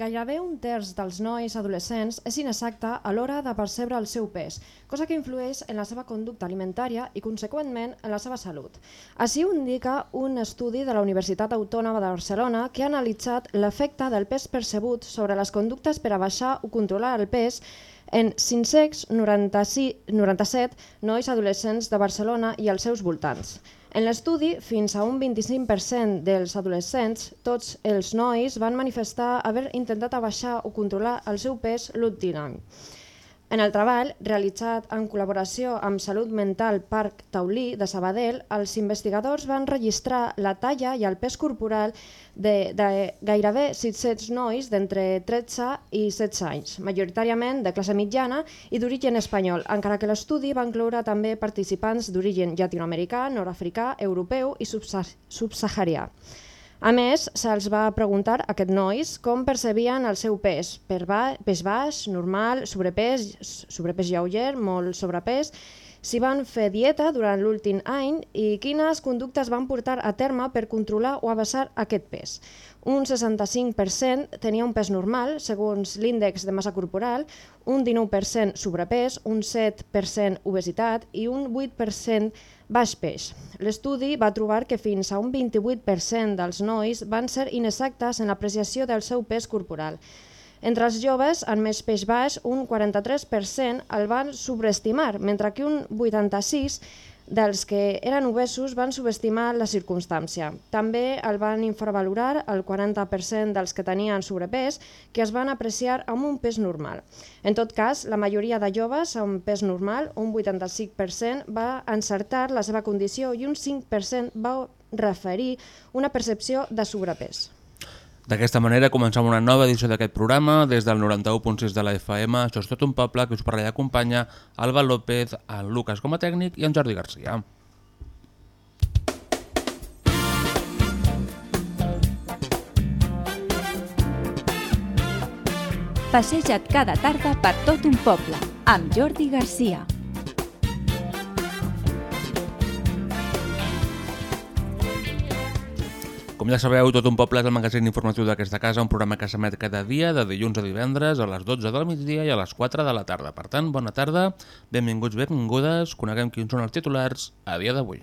Gairebé un terç dels nois adolescents és inexacte a l'hora de percebre el seu pes, cosa que influeix en la seva conducta alimentària i, conseqüentment, en la seva salut. Així ho indica un estudi de la Universitat Autònoma de Barcelona que ha analitzat l'efecte del pes percebut sobre les conductes per a baixar o controlar el pes en 597 nois adolescents de Barcelona i els seus voltants. En l'estudi, fins a un 25% dels adolescents, tots els nois van manifestar haver intentat abaixar o controlar el seu pes l'últim any. En el treball, realitzat en col·laboració amb Salut Mental Parc Taulí de Sabadell, els investigadors van registrar la talla i el pes corporal de, de gairebé 600 nois d'entre 13 i 16 anys, majoritàriament de classe mitjana i d'origen espanyol, encara que l'estudi va incloure també participants d'origen llatinoamericà, nord-africà, europeu i subsaharià. A més, se'ls va preguntar a aquests nois com percebien el seu pes, per ba pes baix, normal, sobrepès, sobrepès lleuger, molt sobrepès, si van fer dieta durant l'últim any i quines conductes van portar a terme per controlar o abaixar aquest pes. Un 65% tenia un pes normal, segons l'índex de massa corporal, un 19% sobrepès, un 7% obesitat i un 8% baix peix. L'estudi va trobar que fins a un 28% dels nois van ser inexactes en l'apreciació del seu pes corporal. Entre els joves, amb més peix baix, un 43% el van sobreestimar, mentre que un 86% dels que eren obesos van subestimar la circumstància. També el van infravalorar el 40% dels que tenien sobrepès, que es van apreciar amb un pes normal. En tot cas, la majoria de joves amb pes normal, un 85%, va encertar la seva condició i un 5% va referir una percepció de sobrepès. D'aquesta manera comencem una nova edició d'aquest programa des del 91.6 de la FM. Això és tot un poble que us parla i acompanya Alba López, en Lucas com a tècnic i en Jordi Garcia. Passeja't cada tarda per tot un poble amb Jordi Garcia. Com ja sabeu, Tot un poble és el magazín informatiu d'aquesta casa, un programa que s'emet cada dia, de dilluns a divendres, a les 12 del migdia i a les 4 de la tarda. Per tant, bona tarda, benvinguts, benvingudes, coneguem quins són els titulars a dia d'avui.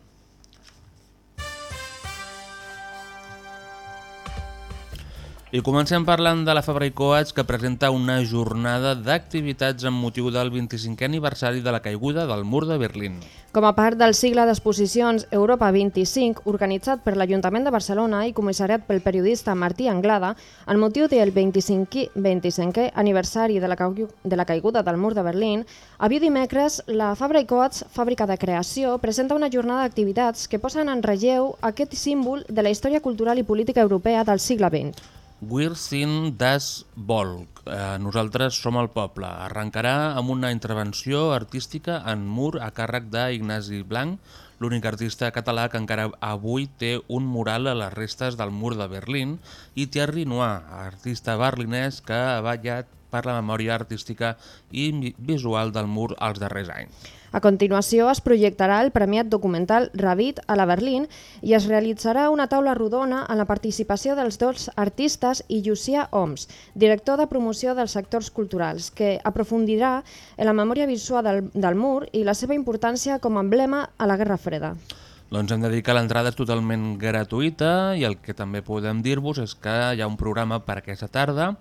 I comencem parlant de la Fabra i Coats que presenta una jornada d'activitats amb motiu del 25è aniversari de la caiguda del mur de Berlín. Com a part del cicle d'exposicions Europa 25, organitzat per l'Ajuntament de Barcelona i comissariat pel periodista Martí Anglada, el motiu del 25è, 25è aniversari de la, de la caiguda del mur de Berlín, avui dimecres la Fabra i Coats, fàbrica de creació, presenta una jornada d'activitats que posen en relleu aquest símbol de la història cultural i política europea del segle XX. Wir sind das Volk. Eh, nosaltres som el poble. Arrencarà amb una intervenció artística en mur a càrrec d'Ignasi Blanc, l'únic artista català que encara avui té un mural a les restes del mur de Berlín, i Thierry Noir, artista berlinès que ha ballat per la memòria artística i visual del mur als darrers anys. A continuació es projectarà el premiat documental Rabit a la Berlín i es realitzarà una taula rodona en la participació dels dos artistes i Llucia Oms, director de promoció dels sectors culturals, que aprofundirà en la memòria visual del, del mur i la seva importància com a emblema a la Guerra Freda. Doncs hem de dir que l'entrada és totalment gratuïta i el que també podem dir-vos és que hi ha un programa per aquesta tarda.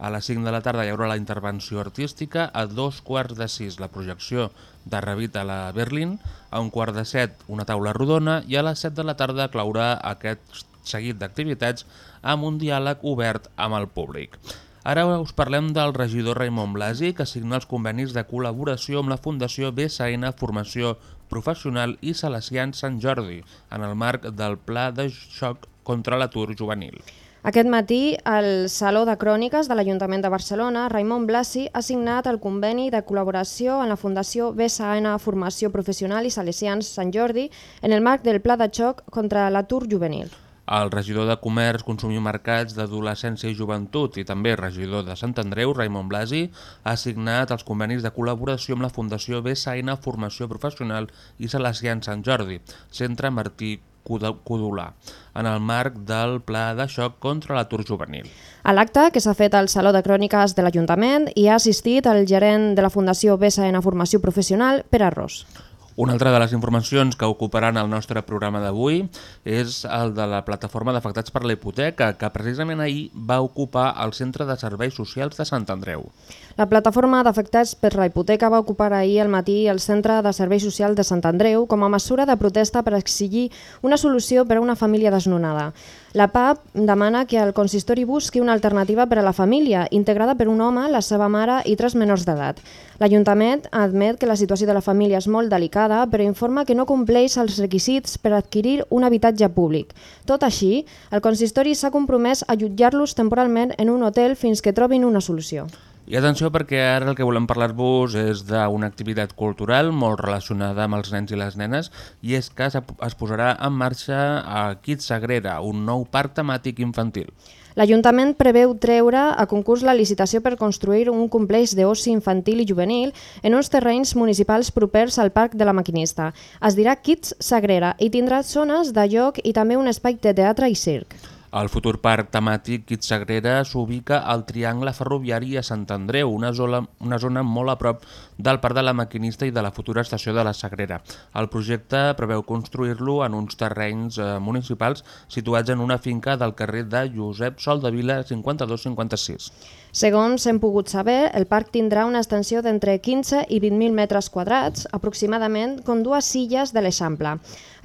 A les 5 de la tarda hi haurà la intervenció artística, a dos quarts de 6 la projecció de Revita a la Berlín, a un quart de 7 una taula rodona i a les 7 de la tarda claurà aquest seguit d'activitats amb un diàleg obert amb el públic. Ara us parlem del regidor Raimon Blasi, que signa els convenis de col·laboració amb la Fundació BSN Formació Professional i Salesians Sant Jordi, en el marc del Pla de Xoc contra l'atur juvenil. Aquest matí, al Saló de Cròniques de l'Ajuntament de Barcelona, Raimon Blasi ha signat el conveni de col·laboració en la Fundació BSAN Formació Professional i Salesians Sant Jordi en el marc del Pla de Xoc contra l'atur juvenil. El regidor de Comerç, Consum i Mercats d'Adolescència i Joventut i també regidor de Sant Andreu, Raimon Blasi, ha signat els convenis de col·laboració amb la Fundació BSAN Formació Professional i Salesians Sant Jordi, Centre Martí Codolà, en el marc del Pla de Xoc contra l'atur juvenil. A l'acte, que s'ha fet al Saló de Cròniques de l'Ajuntament, hi ha assistit el gerent de la Fundació BSN Formació Professional, Pere Arròs. Una altra de les informacions que ocuparan el nostre programa d'avui és el de la plataforma d'afectats per la hipoteca, que precisament ahir va ocupar el Centre de Serveis Socials de Sant Andreu. La plataforma d'afectats per la hipoteca va ocupar ahir al matí el Centre de Serveis Socials de Sant Andreu com a mesura de protesta per exigir una solució per a una família desnonada. La PAP demana que el consistori busqui una alternativa per a la família, integrada per un home, la seva mare i tres menors d'edat. L'Ajuntament admet que la situació de la família és molt delicada, però informa que no compleix els requisits per adquirir un habitatge públic. Tot així, el consistori s'ha compromès a jutjar-los temporalment en un hotel fins que trobin una solució. I atenció perquè ara el que volem parlar-vos és d'una activitat cultural molt relacionada amb els nens i les nenes i és que es posarà en marxa a Kids Sagrera, un nou parc temàtic infantil. L'Ajuntament preveu treure a concurs la licitació per construir un complex d'oci infantil i juvenil en uns terrenys municipals propers al Parc de la Maquinista. Es dirà Kids Sagrera i tindrà zones de lloc i també un espai de teatre i circ. El futur parc temàtic Quit Sagrera s'ubica al Triangle Ferroviari a Sant Andreu, una zona, una zona molt a prop del Parc de la Maquinista i de la futura estació de la Sagrera. El projecte preveu construir-lo en uns terrenys eh, municipals situats en una finca del carrer de Josep Sol de Vila 52-56. Segons hem pogut saber, el parc tindrà una extensió d'entre 15 i 20.000 metres quadrats, aproximadament com dues silles de l'Eixample.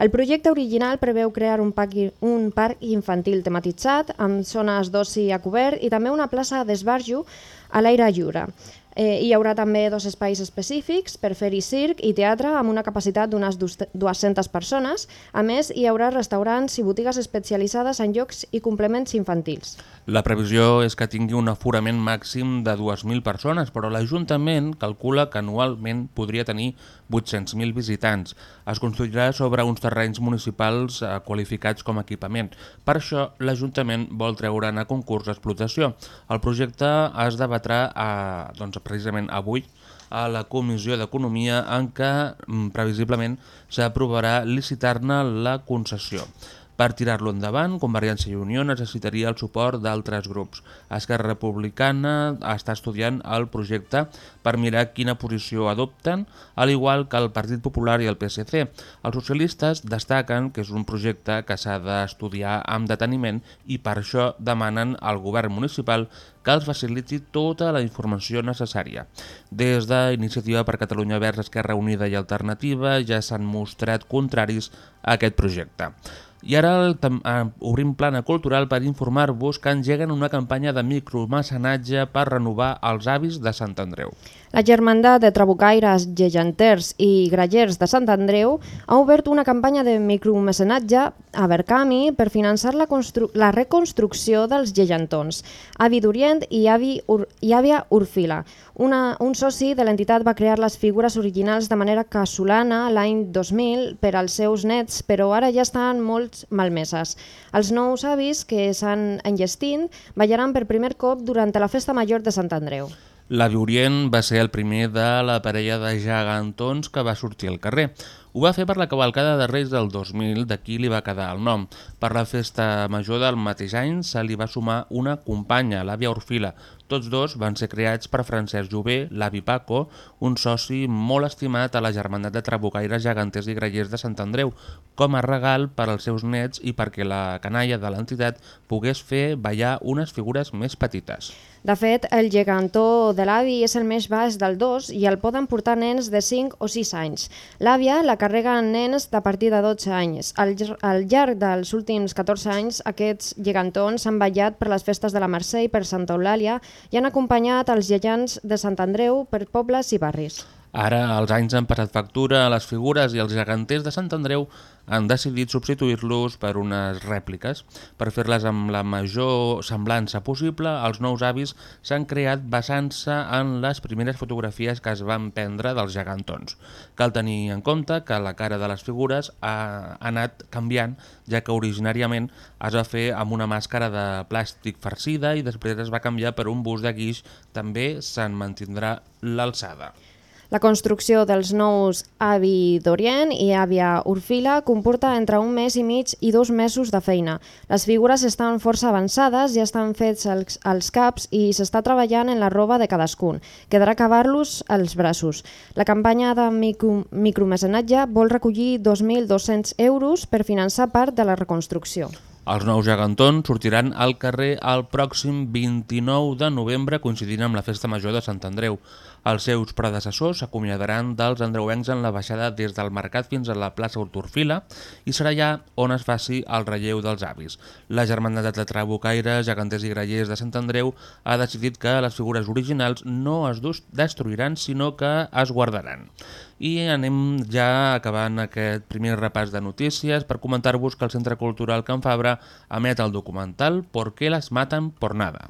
El projecte original preveu crear un parc, un parc infantil tematitzat amb zones d'oci a cobert i també una plaça d'esbarjo a l'aire lliure. Eh, hi haurà també dos espais específics per fer-hi circ i teatre amb una capacitat d'unes 200 persones. A més, hi haurà restaurants i botigues especialitzades en llocs i complements infantils. La previsió és que tingui un aforament màxim de 2.000 persones, però l'Ajuntament calcula que anualment podria tenir 800.000 visitants. Es construirà sobre uns terrenys municipals eh, qualificats com a equipament. Per això, l'Ajuntament vol treure'n a concurs d'explotació. El projecte es debatrà a, doncs, precisament avui a la Comissió d'Economia en què mm, previsiblement s'aprovarà licitar-ne la concessió. Per tirar-lo endavant, Convergència i Unió necessitaria el suport d'altres grups. Esquerra Republicana està estudiant el projecte per mirar quina posició adopten, al igual que el Partit Popular i el PSC. Els socialistes destaquen que és un projecte que s'ha d'estudiar amb deteniment i per això demanen al govern municipal que els faciliti tota la informació necessària. Des d'Iniciativa per Catalunya Verds, Esquerra Unida i Alternativa ja s'han mostrat contraris a aquest projecte. I ara el, eh, obrim plana cultural per informar-vos que engeguen una campanya de micromecenatge per renovar els avis de Sant Andreu. La Germandat de Trabucaires, Geganters i Grallers de Sant Andreu ha obert una campanya de micromecenatge a Berkami per finançar la, la reconstrucció dels gegantons, avi d'Orient i, avi i àvia Urfila. Una, un soci de l'entitat va crear les figures originals de manera casolana l'any 2000 per als seus nets, però ara ja estan molt malmeses. Els nous avis que s'han enllestint ballaran per primer cop durant la festa major de Sant Andreu. L'avi Orient va ser el primer de la parella de gegantons que va sortir al carrer. Ho va fer per la cavalcada de Reis del 2000, d'aquí li va quedar el nom. Per la festa major del mateix any se li va sumar una companya, l'àvia Orfila. Tots dos van ser creats per Francesc Jové, l'avi Paco, un soci molt estimat a la germandat de Trabucaires, Geganters i Grallers de Sant Andreu, com a regal per als seus nets i perquè la canalla de l'entitat pogués fer ballar unes figures més petites. De fet, el gegantó de l'avi és el més baix del 2 i el poden portar nens de 5 o 6 anys. L'àvia la carreguen nens de partir de 12 anys. Al, al llarg dels últims 14 anys, aquests gegantons han ballat per les festes de la Mercè i per Santa Eulàlia i han acompanyat els gegants de Sant Andreu per pobles i barris. Ara els anys han passat factura a les figures i els geganters de Sant Andreu han decidit substituir-los per unes rèpliques. Per fer-les amb la major semblança possible, els nous avis s'han creat basant-se en les primeres fotografies que es van prendre dels gegantons. Cal tenir en compte que la cara de les figures ha, anat canviant, ja que originàriament es va fer amb una màscara de plàstic farcida i després es va canviar per un bus de guix, també se'n mantindrà l'alçada. La construcció dels nous avi d'Orient i àvia Urfila comporta entre un mes i mig i dos mesos de feina. Les figures estan força avançades, ja estan fets els, els caps i s'està treballant en la roba de cadascun. Quedarà acabar-los als braços. La campanya de micro, micromecenatge vol recollir 2.200 euros per finançar part de la reconstrucció. Els nous gegantons sortiran al carrer el pròxim 29 de novembre coincidint amb la Festa Major de Sant Andreu. Els seus predecessors s'acomiadaran dels andreuencs en la baixada des del mercat fins a la plaça Hortorfila i serà allà on es faci el relleu dels avis. La Germandat de Trabucaires, Geganters i Grallers de Sant Andreu ha decidit que les figures originals no es destruiran sinó que es guardaran. I anem ja acabant aquest primer repàs de notícies per comentar-vos que el Centre Cultural Can Fabra emet el documental ¿Por qué las matan por nada?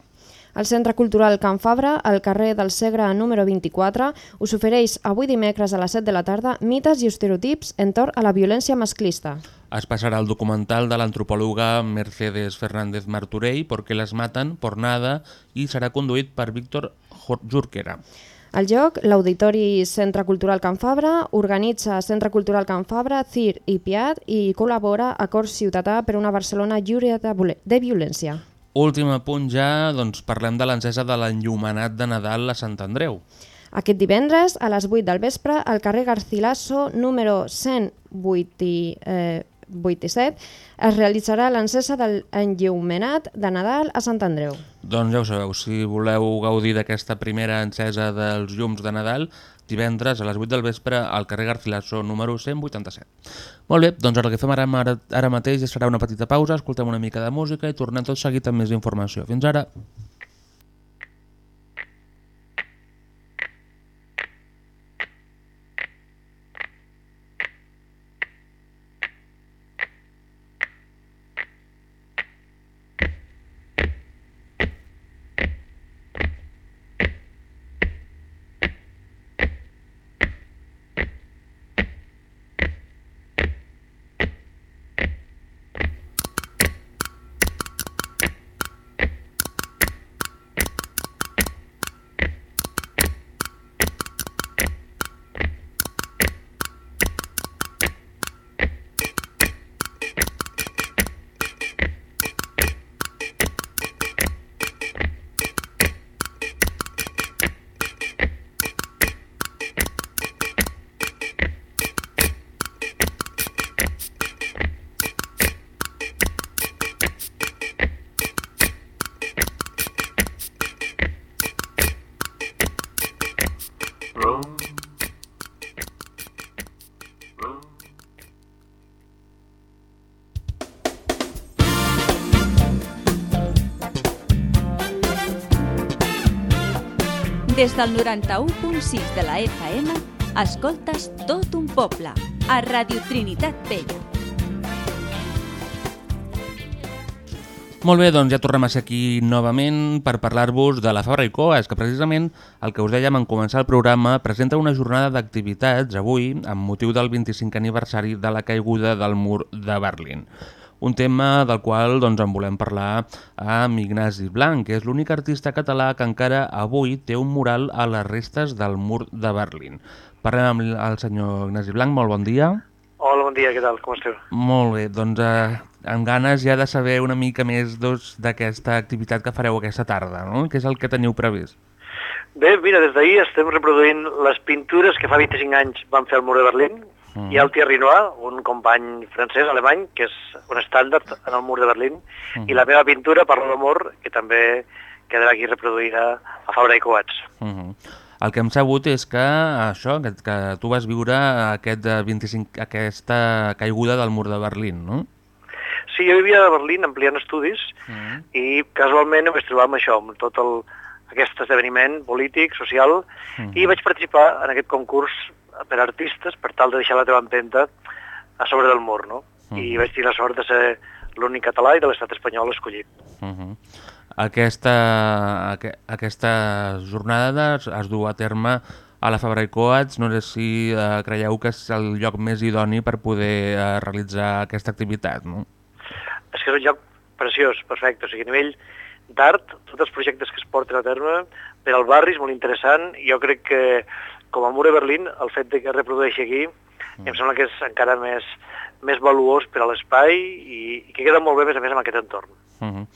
El Centre Cultural Can Fabra, al carrer del Segre número 24, us ofereix avui dimecres a les 7 de la tarda mites i estereotips entorn a la violència masclista. Es passarà el documental de l'antropòloga Mercedes Fernández Martorell ¿Por qué las matan por nada? i serà conduït per Víctor Jurquera. El joc, l'Auditori Centre Cultural Can Fabra, organitza Centre Cultural Can Fabra, CIR i PIAT i col·labora a Cors Ciutadà per una Barcelona lliure de, violència. Últim punt ja, doncs parlem de l'encesa de l'enllumenat de Nadal a Sant Andreu. Aquest divendres, a les 8 del vespre, al carrer Garcilaso, número 187, eh, 87, es realitzarà l'encesa de l'enllumenat de Nadal a Sant Andreu. Doncs ja ho sabeu, si voleu gaudir d'aquesta primera encesa dels llums de Nadal, divendres a les 8 del vespre al carrer Garcilaso número 187. Molt bé, doncs el que fem ara, ara, ara mateix serà una petita pausa, escoltem una mica de música i tornem tot seguit amb més informació. Fins ara! Des del 91.6 de la FM, escoltes tot un poble, a Radio Trinitat Vella. Molt bé, doncs ja tornem a ser aquí novament per parlar-vos de la Fabra i Coas, que precisament el que us dèiem en començar el programa presenta una jornada d'activitats avui amb motiu del 25 aniversari de la caiguda del mur de Berlín un tema del qual doncs, en volem parlar amb Ignasi Blanc, que és l'únic artista català que encara avui té un mural a les restes del mur de Berlín. Parlem amb el senyor Ignasi Blanc, molt bon dia. Hola, bon dia, què tal? Com esteu? Molt bé, doncs eh, amb ganes ja de saber una mica més doncs, d'aquesta activitat que fareu aquesta tarda, no? Què és el que teniu previst? Bé, mira, des d'ahir estem reproduint les pintures que fa 25 anys van fer al mur de Berlín, Mm. Hi ha el Thierry Noir, un company francès, alemany, que és un estàndard en el mur de Berlín, mm. i la meva pintura, Parlo d'amor, que també quedarà aquí reproduïda a Fabra i Coats. Mm -hmm. El que hem sabut és que això que, que tu vas viure aquest 25, aquesta caiguda del mur de Berlín, no? Sí, jo vivia a Berlín ampliant estudis mm -hmm. i casualment em vaig trobar amb això, amb tot el, aquest esdeveniment polític, social, i vaig participar en aquest concurs per artistes per tal de deixar la teva empenta a sobre del mur, no? I vaig tenir la sort de ser l'únic català i de l'estat espanyol escollit. Uh -huh. Aquesta, aqu aquesta jornada es, es du a terme a la Fabra i Coats. No sé si eh, creieu que és el lloc més idoni per poder eh, realitzar aquesta activitat, no? És que és un lloc preciós, perfecte. O sigui, a nivell d'art, tots els projectes que es porten a terme per al barri és molt interessant. Jo crec que, com a Mur de Berlín, el fet de que es reprodueixi aquí mm. em sembla que és encara més, més valuós per a l'espai i, i que queda molt bé, a més a més, amb aquest entorn. Uh -huh.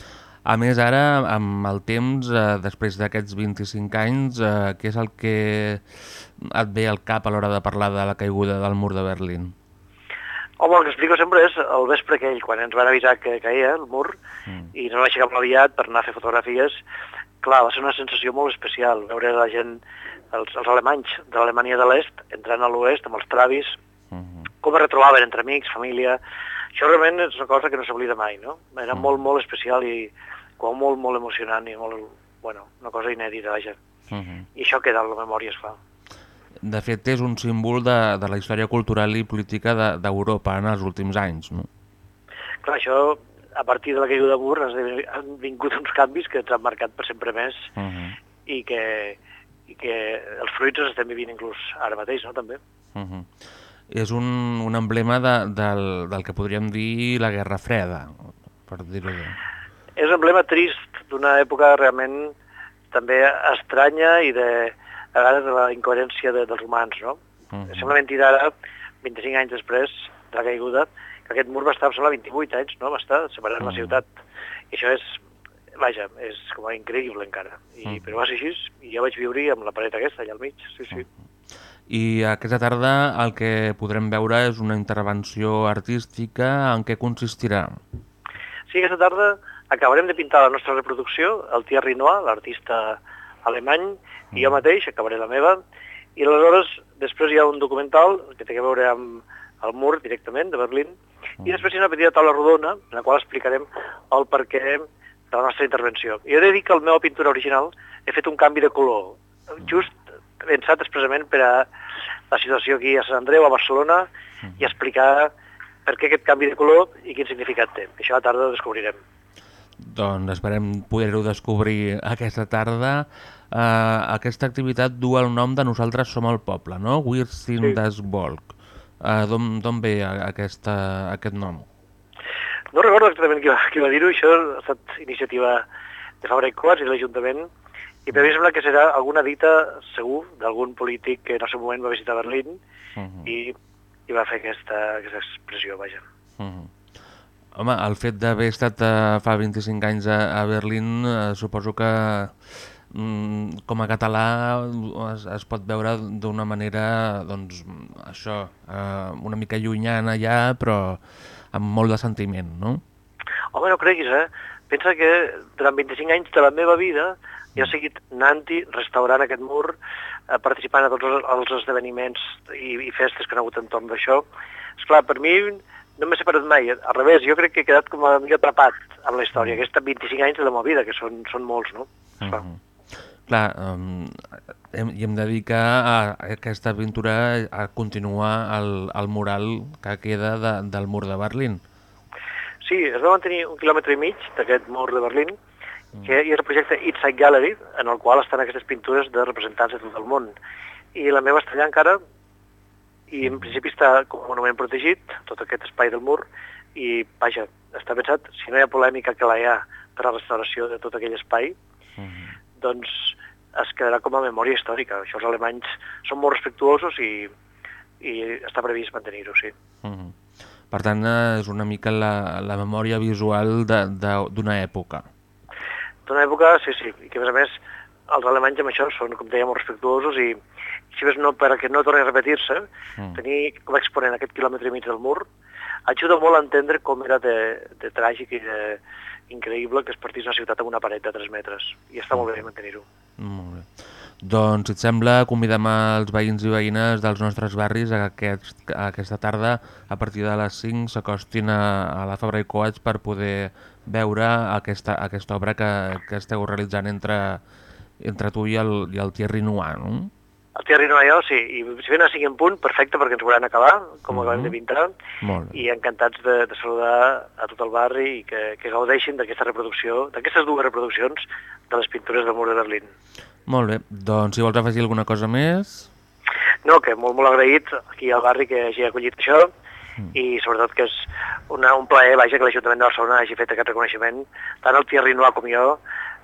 A més, ara, amb el temps, eh, després d'aquests 25 anys, eh, què és el que et ve al cap a l'hora de parlar de la caiguda del mur de Berlín? Home, el que explico sempre és el vespre aquell, quan ens van avisar que caia el mur, mm. i ens vam aixecar molt aviat per anar a fer fotografies. Clar, va ser una sensació molt especial, veure la gent, els, els alemanys de l'Alemanya de l'Est, entrant a l'Oest amb els travis, mm -hmm. com es retrobaven entre amics, família... Això realment és una cosa que no s'oblida mai, no? Era mm. molt, molt especial i com molt, molt emocionant i molt, bueno, una cosa inèdita, vaja. Mm -hmm. I això queda en la memòria, es fa. De fet, és un símbol de, de la història cultural i política d'Europa de, en els últims anys, no? Clar, això, a partir de la caiguda de Mur, han vingut uns canvis que ens han marcat per sempre més uh -huh. i, que, i que els fruits els estem vivint inclús ara mateix, no?, també. Uh -huh. És un, un emblema de, del, del que podríem dir la Guerra Freda, per dir-ho bé. És un emblema trist d'una època realment també estranya i de, a vegades de la incoherència de, dels humans, no? Uh -huh. Sembla mentida ara, 25 anys després de la caiguda, aquest mur va estar, sembla, 28 anys, no? Va estar separant -huh. la ciutat. I això és, vaja, és com a increïble encara. I, -huh. Però va ser així, i jo vaig viure amb la paret aquesta allà al mig, sí, sí. -huh. I aquesta tarda el que podrem veure és una intervenció artística. En què consistirà? Sí, aquesta tarda acabarem de pintar la nostra reproducció, el Thierry Noir, l'artista alemany, i jo mateix acabaré la meva, i aleshores després hi ha un documental que té a veure amb el mur directament de Berlín, i després hi ha una petita taula rodona en la qual explicarem el perquè de la nostra intervenció. I he de dir que el meu pintura original he fet un canvi de color, just pensat expressament per a la situació aquí a Sant Andreu, a Barcelona, i explicar per què aquest canvi de color i quin significat té. Això a la tarda ho descobrirem. Doncs esperem poder-ho descobrir aquesta tarda. Uh, aquesta activitat du el nom de Nosaltres som el poble, no? Wir sind sí. das Volk. Uh, D'on ve aquesta, aquest nom? No recordo exactament qui va, qui va dir-ho, això ha estat iniciativa de Fabra i Coats i de l'Ajuntament, i per mi sembla que serà alguna dita, segur, d'algun polític que en el seu moment va visitar Berlín uh -huh. i, i va fer aquesta, aquesta expressió, vaja. Uh -huh. Home, el fet d'haver estat uh, fa 25 anys a, a Berlín, uh, suposo que mm, com a català es, es pot veure d'una manera, doncs, això, uh, una mica llunyana ja, però amb molt de sentiment, no? Home, no creguis, eh? Pensa que durant 25 anys de la meva vida jo he seguit anant-hi, restaurant aquest mur, eh, participant a tots els, els esdeveniments i, i festes que han hagut entorn d'això. Esclar, per mi no m'he separat mai, al revés, jo crec que he quedat com a mica atrapat amb la història, mm. aquests 25 anys de la meva vida, que són, són molts, no? Mm -hmm. Clar, um, hem, i hem de dir que a, aquesta aventura a continuar el, el mural que queda de, del mur de Berlín. Sí, es va mantenir un quilòmetre i mig d'aquest mur de Berlín, que és el projecte Inside Gallery, en el qual estan aquestes pintures de representants de tot el món. I la meva està allà encara, i en principi està com a monument protegit, tot aquest espai del mur, i vaja, està pensat, si no hi ha polèmica que la hi ha per a la restauració de tot aquell espai, uh -huh. Doncs es quedarà com a memòria històrica. Això els alemanys són molt respectuosos i, i està previst mantenir-ho, sí. Uh -huh. Per tant, és una mica la, la memòria visual d'una època. D'una època, sí, sí, i que a més a més els alemanys amb això són, com deia, molt respectuosos i si ves no, perquè no torni a repetir-se, mm. tenir com a exponent aquest quilòmetre i mig del mur, ajuda molt a entendre com era de, de tràgic i de increïble que es partís una ciutat amb una paret de 3 metres. I està molt bé mantenir-ho. Molt bé. Doncs, si et sembla, convidem els veïns i veïnes dels nostres barris a, aquest, a aquesta tarda, a partir de les 5, s'acostin a, a la Fabra i Coats per poder veure aquesta, aquesta obra que, que esteu realitzant entre entre tu i el, i el Thierry Noir, no? El Thierry no jo, sí, i si venen a 5 en punt, perfecte, perquè ens veuran acabar, com Mhm. acabem de pintar, Molt bé. i encantats de, de saludar a tot el barri i que, que gaudeixin d'aquesta reproducció, d'aquestes dues reproduccions de les pintures del mur de Berlín. Molt bé, doncs si vols afegir alguna cosa més... No, que molt, molt agraït aquí al barri que hagi acollit això i sobretot que és una, un plaer, vaja, que l'Ajuntament de Barcelona hagi fet aquest reconeixement. Tant el Thierry Noir com jo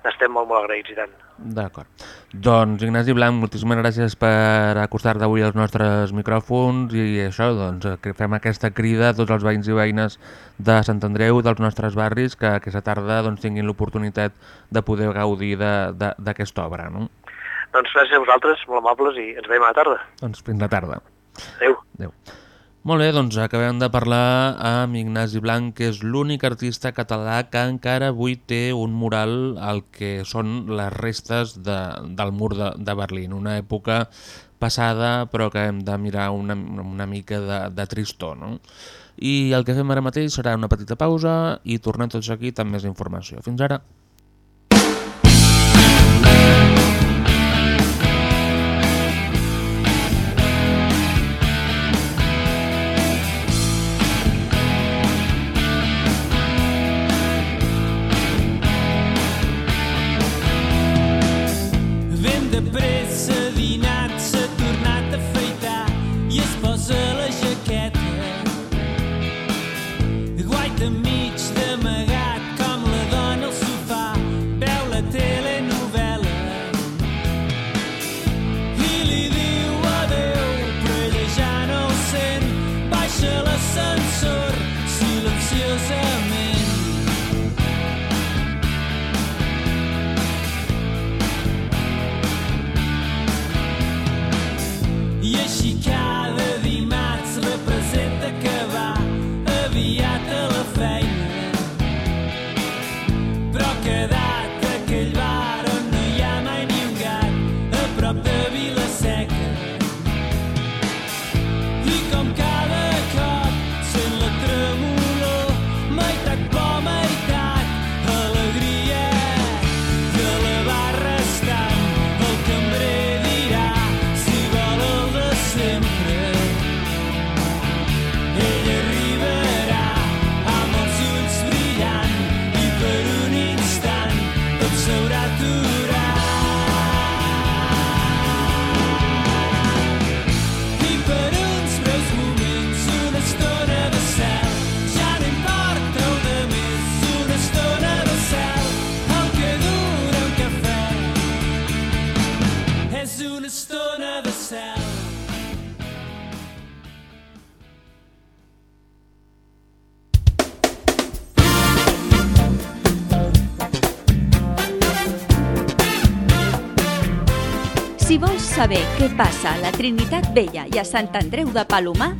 n'estem molt, molt agraïts i tant. D'acord. Doncs, Ignasi Blanc, moltíssimes gràcies per acostar-te avui als nostres micròfons i això, doncs, fem aquesta crida a tots els veïns i veïnes de Sant Andreu, dels nostres barris, que aquesta tarda doncs, tinguin l'oportunitat de poder gaudir d'aquesta obra. No? Doncs gràcies a vosaltres, molt amables, i ens veiem a la tarda. Doncs fins la tarda. Adéu. Adéu. Molt bé, doncs acabem de parlar amb Ignasi Blanc, que és l'únic artista català que encara avui té un mural al que són les restes de, del mur de, de Berlín. Una època passada, però que hem de mirar una, una mica de, de tristor. No? I el que fem ara mateix serà una petita pausa i tornem tots aquí amb més informació. Fins ara. Saber què passa a la Trinitat Vella i a Sant Andreu de Palomar,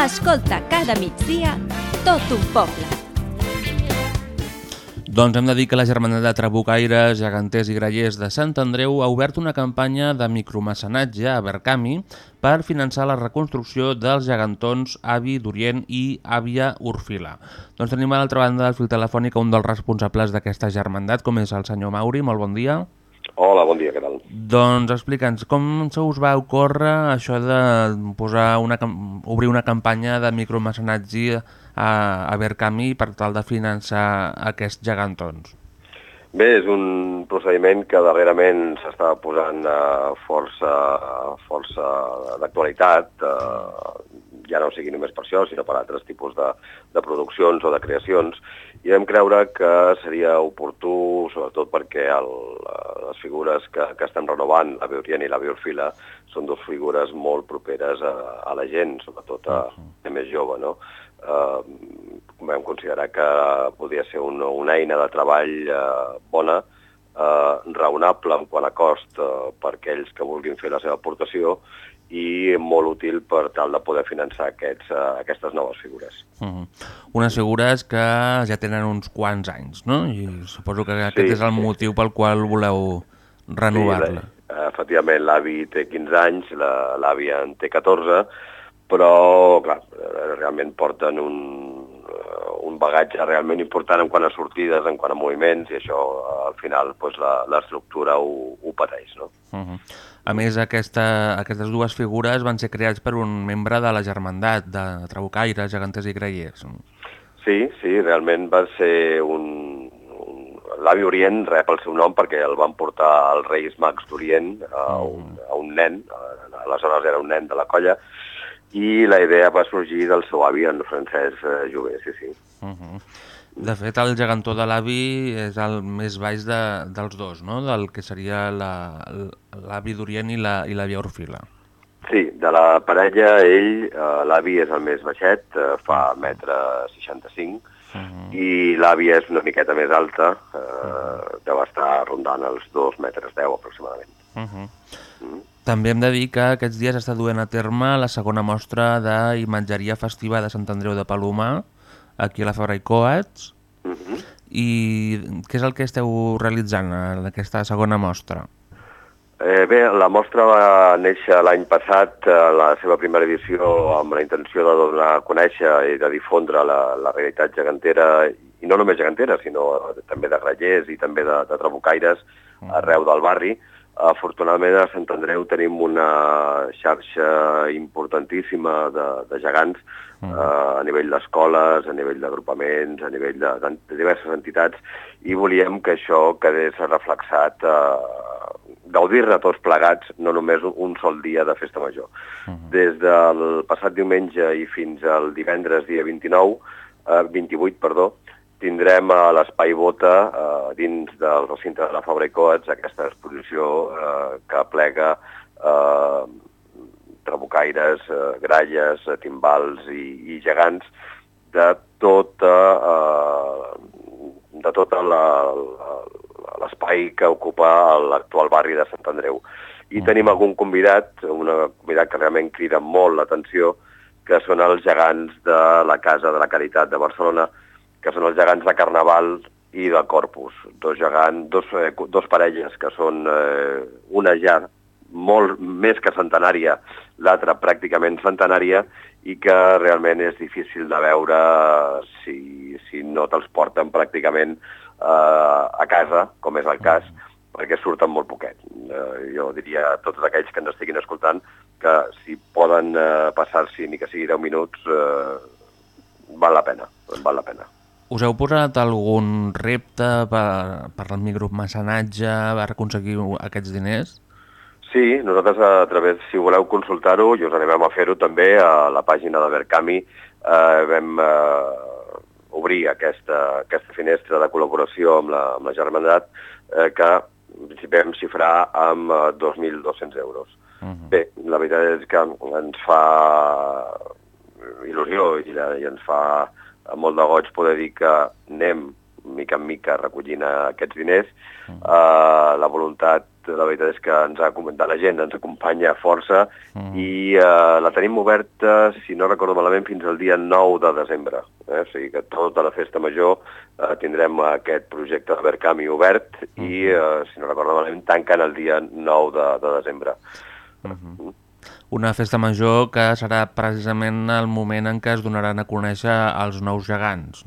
escolta cada migdia tot un poble. Doncs hem de dir que la Germandat de Trabucaires, Geganters i Grallers de Sant Andreu ha obert una campanya de micromecenatge a Berkami per finançar la reconstrucció dels gegantons Avi d'Orient i Àvia Urfila. Doncs tenim a l'altra banda del fil telefònic un dels responsables d'aquesta germandat, com és el senyor Mauri. Molt bon dia. Hola, bon dia, què tal? Doncs explica'ns, com se us va ocórrer això de posar una, obrir una campanya de micromecenatge a, a Berkami per tal de finançar aquests gegantons? Bé, és un procediment que darrerament s'està posant uh, força, força d'actualitat, uh, ja no sigui només per això, sinó per altres tipus de, de produccions o de creacions, i vam creure que seria oportú, sobretot perquè el, eh, les figures que, que estan renovant, la Beurien i la Biorfila, són dues figures molt properes a, a la gent, sobretot a, a més jove, no? Uh, vam considerar que podia ser una, una eina de treball uh, bona, uh, raonable en quant a cost uh, per aquells que vulguin fer la seva aportació i molt útil per tal de poder finançar aquests, uh, aquestes noves figures. Uh -huh. Unes figures que ja tenen uns quants anys, no? I suposo que aquest Sí, és el sí, motiu pel qual voleu renovar-la. Sí, efectivament, l'avi té 15 anys, la- l'àvia en té 14, però, clar, realment porten un, eh, un bagatge realment important en quant a sortides, en quant a moviments, i això al final pues, la- l'estructura ho, ho pateix. No? Uh -huh. A més, aquesta, aquestes dues figures van ser creats per un membre de la germandat, de Trabucaires, Geganters i Grellers. Sí, sí, realment va ser un... un L'avi Orient rep el seu nom perquè el van portar als Reis Mags d'Orient a, un, a un nen, aleshores era un nen de la colla, i la idea va sorgir del seu avi, en Francesc eh, Jové, sí, sí. Uh -huh. De fet, el gegantó de l'avi és el més baix de, dels dos, no? Del que seria la- l'avi d'Orient i la, i l'avi Orfila. Sí, de la parella, ell, eh, l'avi és el més baixet, eh, fa metre 65, Uh -huh. i l'àvia és una miqueta més alta, eh, deu estar rondant els 2 metres 10 aproximadament. Uh -huh. També hem de dir que aquests dies està duent a terme la segona mostra d'imatgeria festiva de Sant Andreu de Palomar, aquí a la Fabra i Coats, Uh -huh. i què és el que esteu realitzant en aquesta segona mostra? Eh, bé, la mostra va néixer l'any passat, eh, la seva primera edició, amb la intenció de donar a conèixer i de difondre la, la realitat gegantera, i no només gegantera, sinó també de grellers i també de, de trabucaires arreu del barri. Afortunadament a Sant Andreu tenim una xarxa importantíssima de, de gegants eh, a nivell d'escoles, a nivell d'agrupaments, a nivell de, de diverses entitats, i volíem que això quedés reflexat eh, gaudir-ne tots plegats, no només un sol dia de festa major. Des del passat diumenge i fins al divendres, dia 29, eh, 28, perdó, tindrem a l'Espai Bota, eh, dins del recinte de la Fabra i Coats, aquesta exposició eh, que plega eh, trabucaires, eh, gralles, eh, timbals i, i gegants de tota, eh, de tota l'espai que ocupa l'actual barri de Sant Andreu. I tenim algun convidat, un convidat que realment crida molt l'atenció, que són els gegants de la Casa de la Caritat de Barcelona, que són els gegants de Carnaval i de Corpus. Dos, gegants, dos, eh, dos parelles que són eh, una ja molt més que centenària, l'altra pràcticament centenària, i que realment és difícil de veure si, si no te'ls porten pràcticament eh, a casa, com és el cas, perquè surten molt poquet. Eh, jo diria a tots aquells que ens estiguin escoltant que si poden eh, passar-s'hi ni que sigui 10 minuts, eh, val la pena, val la pena. Us heu posat algun repte per, per el micromecenatge, per aconseguir aquests diners? Sí, nosaltres a través, si voleu consultar-ho, i us animem a fer-ho també a la pàgina de Verkami, eh, vam eh, obrir aquesta, aquesta finestra de col·laboració amb la, amb la Germandat eh, que en principi vam xifrar amb eh, 2.200 euros. Uh -huh. Bé, la veritat és que ens fa il·lusió i, la, i ens fa molt de goig poder dir que anem mica en mica recollint aquests diners. Uh -huh. uh, la voluntat, la veritat és que ens ha, de la gent ens acompanya força -huh. i uh, la tenim oberta, si no recordo malament, fins al dia 9 de desembre. Eh? O sigui que tota la festa major uh, tindrem aquest projecte de Verkami obert -huh. i, uh, si no recordo malament, tanquen el dia 9 de, de desembre. Uh -huh. Una festa major que serà precisament el moment en què es donaran a conèixer els nous gegants.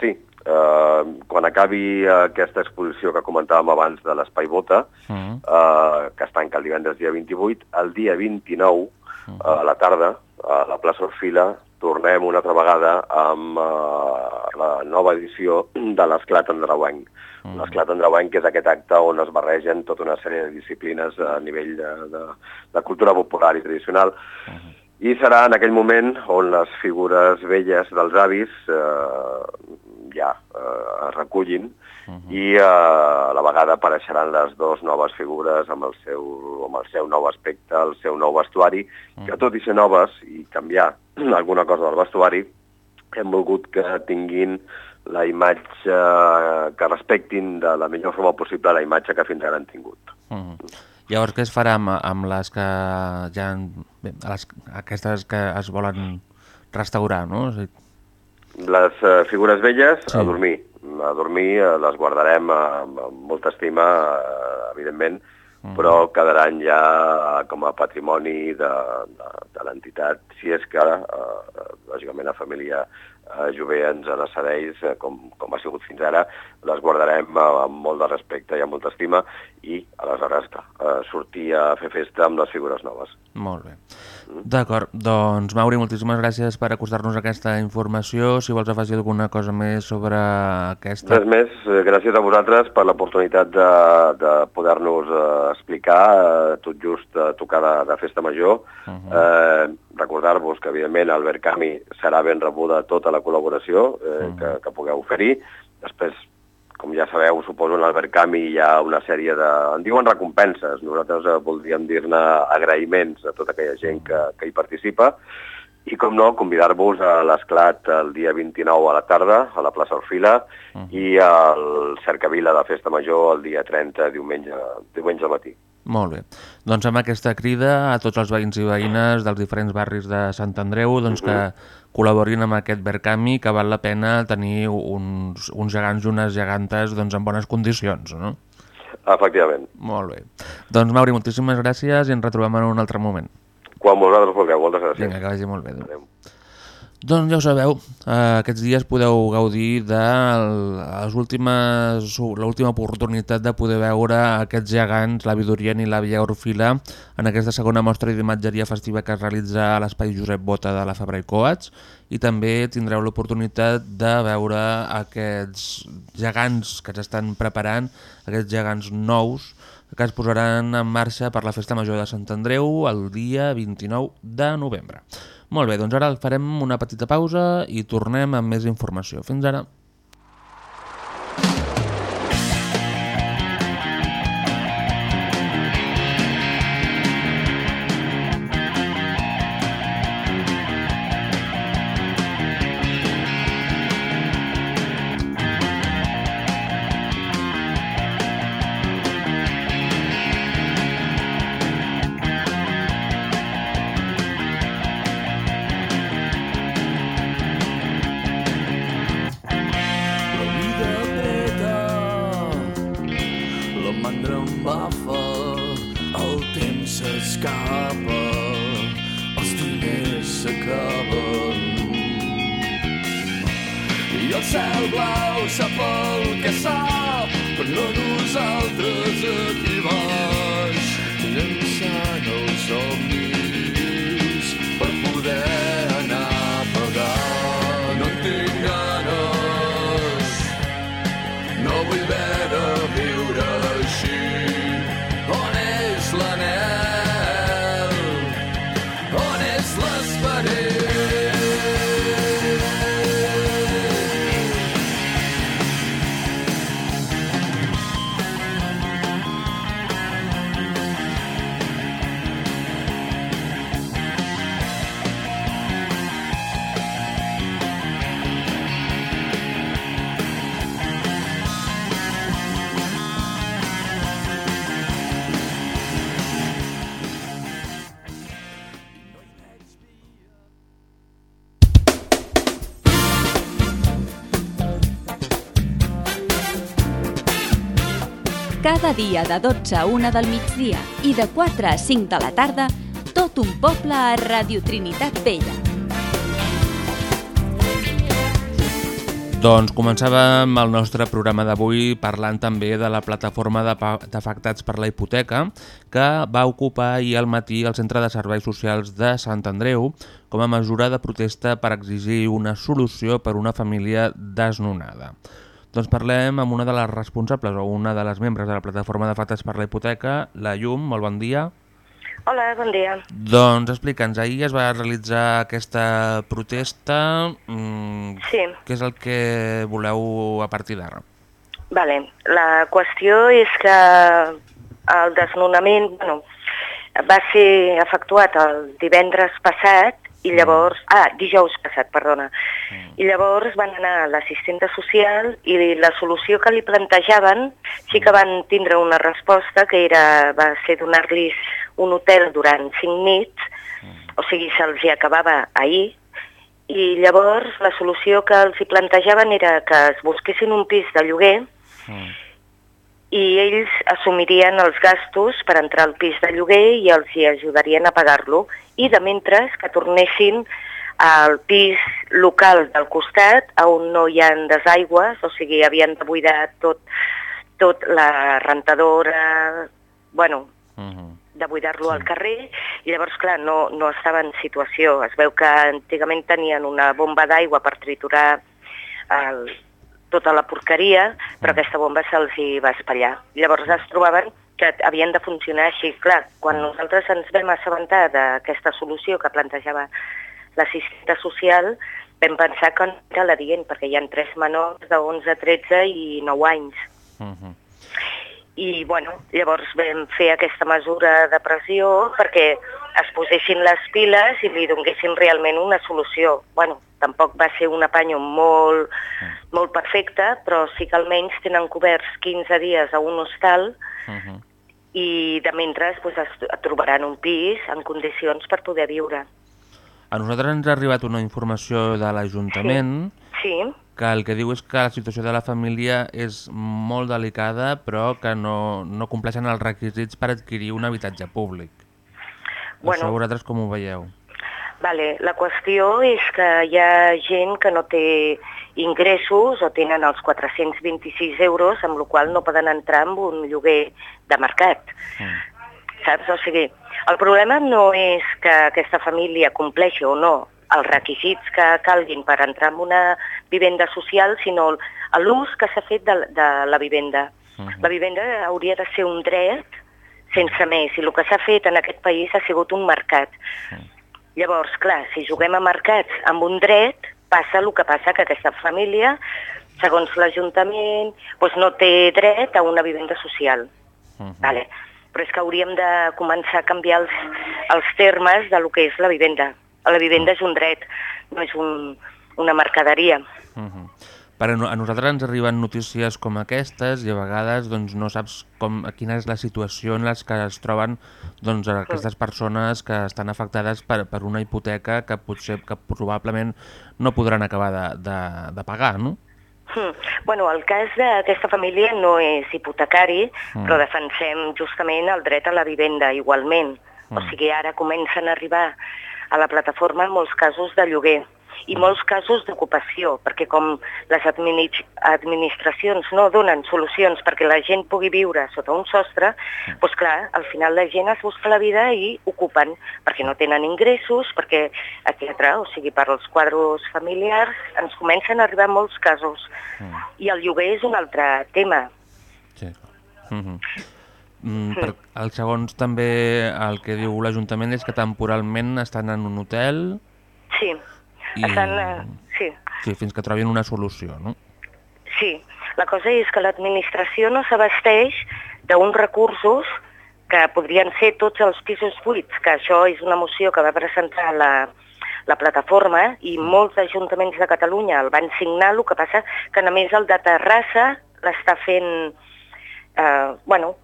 Sí, Uh, quan acabi aquesta exposició que comentàvem abans de l'Espai Bota, -huh. uh, que es tanca el divendres dia 28, el dia 29, uh -huh. uh, a la tarda, a la plaça Orfila, tornem una altra vegada amb uh, la nova edició de l'Esclat Andreuenc. -huh. L'Esclat Andreuenc és aquest acte on es barregen tota una sèrie de disciplines a nivell de, de, de cultura popular i tradicional, -huh. i serà en aquell moment on les figures velles dels avis eh, ja eh, es recullin uh -huh. i eh, a la vegada apareixeran les dues noves figures amb el seu, amb el seu nou aspecte, el seu nou vestuari, uh -huh. que tot i ser noves i canviar alguna cosa del vestuari, hem volgut que tinguin la imatge, que respectin de la millor forma possible la imatge que fins ara han tingut. Uh -huh. Llavors, què es farà amb, amb les que ja... Bé, les, aquestes que es volen restaurar, no? O sigui... Les uh, figures velles, sí. a dormir. A dormir uh, les guardarem amb, amb molta estima, uh, evidentment, però quedaran ja com a patrimoni de, de, de l'entitat, si és que, eh, lògicament, la família eh, Jové ens en accedeix, eh, com, com ha sigut fins ara, les guardarem amb molt de respecte i amb molta estima i, aleshores, clar, eh, sortir a fer festa amb les figures noves. Molt bé. D'acord, doncs Mauri, moltíssimes gràcies per acostar-nos aquesta informació. Si vols afegir alguna cosa més sobre aquesta... Res més, eh, gràcies a vosaltres per l'oportunitat de, de poder-nos eh, explicar tot just tocar de, de Festa Major. Uh -huh. eh, Recordar-vos que, evidentment, al Verkami serà ben rebuda tota la col·laboració eh, uh -huh. que, que pugueu oferir. Després, com ja sabeu, suposo en l'Albert Cami hi ha una sèrie de... en diuen recompenses, nosaltres eh, voldríem dir-ne agraïments a tota aquella gent que, que hi participa, i com no, convidar-vos a l'esclat el dia 29 a la tarda, a la plaça Orfila, -huh. i al Cercavila de Festa Major el dia 30, diumenge, diumenge al matí. Molt bé. Doncs amb aquesta crida a tots els veïns i veïnes dels diferents barris de Sant Andreu doncs que col·laborin amb aquest Verkami, que val la pena tenir uns, uns gegants i unes gegantes doncs, en bones condicions, no? Efectivament. Molt bé. Doncs Mauri, moltíssimes gràcies i ens retrobem en un altre moment. Quan vosaltres vulgueu, moltes gràcies. Vinga, que vagi molt bé. Adéu. Doncs ja ho sabeu, eh, aquests dies podeu gaudir de l'última oportunitat de poder veure aquests gegants, l'avi Durient i l'àvia Orfila, en aquesta segona mostra d'imatgeria festiva que es realitza a l'Espai Josep Bota de la Fabra i Coats, i també tindreu l'oportunitat de veure aquests gegants que s'estan preparant, aquests gegants nous, que es posaran en marxa per la Festa Major de Sant Andreu el dia 29 de novembre. Molt bé, doncs ara farem una petita pausa i tornem amb més informació. Fins ara. Dia de 12 a 1 del migdia i de 4 a 5 de la tarda, tot un poble a Radio Trinitat Vella. Doncs començàvem el nostre programa d'avui parlant també de la plataforma d'afectats per la hipoteca que va ocupar ahir al matí el Centre de Serveis Socials de Sant Andreu com a mesura de protesta per exigir una solució per una família desnonada. Doncs parlem amb una de les responsables o una de les membres de la plataforma d'afectats per la hipoteca, la Llum, molt bon dia. Hola, bon dia. Doncs explica'ns, ahir es va realitzar aquesta protesta, mm, Sí, què és el que voleu a partir d'ara? vale. La qüestió és que el desnonament bueno, va ser efectuat el divendres passat i llavors... Ah, dijous passat, perdona. I llavors van anar a l'assistenta social i la solució que li plantejaven sí que van tindre una resposta que era, va ser donar-los un hotel durant cinc nits, o sigui, se'ls hi acabava ahir, i llavors la solució que els hi plantejaven era que es busquessin un pis de lloguer i ells assumirien els gastos per entrar al pis de lloguer i els hi ajudarien a pagar-lo. I de mentre que tornessin al pis local del costat on no hi ha desaigües, o sigui, havien de buidar tot, tot la rentadora, bueno, de buidar-lo al carrer, i llavors, clar, no, no estava en situació. Es veu que antigament tenien una bomba d'aigua per triturar el, tota la porqueria, però aquesta bomba se'ls hi va espatllar. Llavors es trobaven que havien de funcionar així. Clar, quan nosaltres ens vam assabentar d'aquesta solució que plantejava l'assistenta social, vam pensar que no era l'adient, perquè hi ha tres menors de 11, 13 i 9 anys. I, bueno, llavors vam fer aquesta mesura de pressió perquè es posessin les piles i li donguessin realment una solució. Bueno, tampoc va ser un apanyo molt, molt perfecte, però sí que almenys tenen coberts 15 dies a un hostal i de mentre pues, es trobaran un pis en condicions per poder viure. A nosaltres ens ha arribat una informació de l'Ajuntament Sí, que el que diu és que la situació de la família és molt delicada però que no, no compleixen els requisits per adquirir un habitatge públic. Bueno. Això vosaltres com ho veieu? vale. la qüestió és que hi ha gent que no té ingressos o tenen els 426 euros, amb la qual no poden entrar en un lloguer de mercat. Saps? O sigui, el problema no és que aquesta família compleixi o no els requisits que calguin per entrar en una vivenda social, sinó l'ús que s'ha fet de, de la vivenda. La vivenda hauria de ser un dret sense més, i el que s'ha fet en aquest país ha sigut un mercat. Llavors, clar, si juguem a mercats amb un dret, passa el que passa que aquesta família, segons l'Ajuntament, doncs no té dret a una vivenda social. Vale. Però és que hauríem de començar a canviar els, els termes de lo que és la vivenda. La vivenda és un dret, no és un, una mercaderia. Per a, a nosaltres ens arriben notícies com aquestes i a vegades doncs, no saps com, quina és la situació en les que es troben doncs, aquestes persones que estan afectades per, per una hipoteca que potser que probablement no podran acabar de, de, de pagar, no? Hmm. Bueno, el cas d'aquesta família no és hipotecari, Mm. però defensem justament el dret a la vivenda igualment. O Mm. sigui, ara comencen a arribar a la plataforma molts casos de lloguer i molts casos d'ocupació, perquè com les admini administracions no donen solucions perquè la gent pugui viure sota un sostre, doncs clar, al final la gent es busca la vida i ocupen, perquè no tenen ingressos, perquè, etc. O sigui, per als quadros familiars ens comencen a arribar molts casos. I el lloguer és un altre tema. Sí. Mm mm, per, el segons també el que diu l'Ajuntament és que temporalment estan en un hotel Sí, i estan, eh, sí, sí, fins que trobin una solució, no? sí. La cosa és que l'administració no s'abasteix d'uns recursos que podrien ser tots els pisos buits, que això és una moció que va presentar la, la plataforma i molts ajuntaments de Catalunya el van signar, el que passa que només el de Terrassa l'està fent, eh, bueno,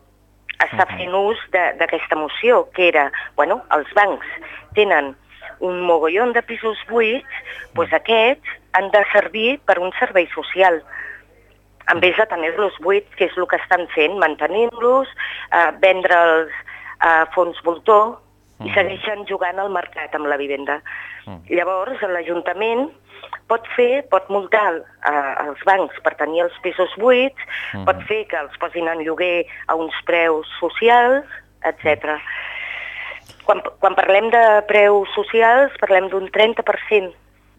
està fent ús de- d'aquesta moció, que era, bueno, els bancs tenen un mogollon de pisos buits, doncs aquests han de servir per un servei social en vez de tenir-los buits, que és el que estan fent, mantenint-los, eh, vendre'ls a fons voltor i segueixen jugant al mercat amb la vivenda. Llavors, l'Ajuntament pot fer, pot multar eh, els bancs per tenir els pisos buits, pot fer que els posin en lloguer a uns preus socials, etc. Quan, quan parlem de preus socials, parlem d'un 30%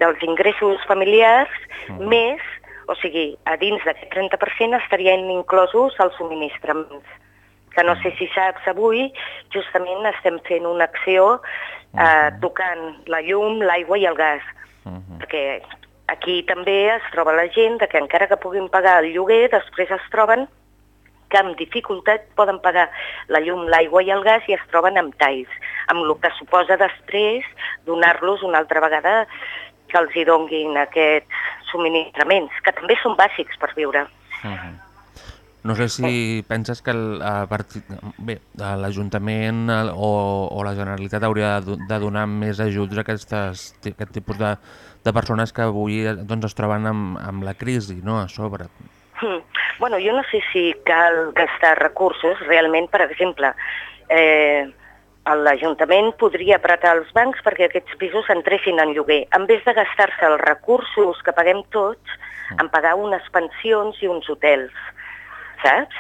dels ingressos familiars més, o sigui, a dins d'aquest 30% estarien inclosos els subministraments. Que no sé si saps, avui justament estem fent una acció eh, tocant la llum, l'aigua i el gas. Perquè aquí també es troba la gent de que encara que puguin pagar el lloguer, després es troben que amb dificultat poden pagar la llum, l'aigua i el gas i es troben amb talls, amb el que suposa després donar-los una altra vegada que els hi donguin aquests subministraments, que també són bàsics per viure. No sé si penses que l'Ajuntament o, o la Generalitat hauria de, de donar més ajuts a aquestes, aquest tipus de, de persones que avui doncs, es troben amb, amb la crisi no? a sobre. Hmm. Bueno, jo no sé si cal gastar recursos, realment, per exemple, eh, l'Ajuntament podria apretar els bancs perquè aquests pisos entressin en lloguer, en vez de gastar-se els recursos que paguem tots en pagar unes pensions i uns hotels, saps?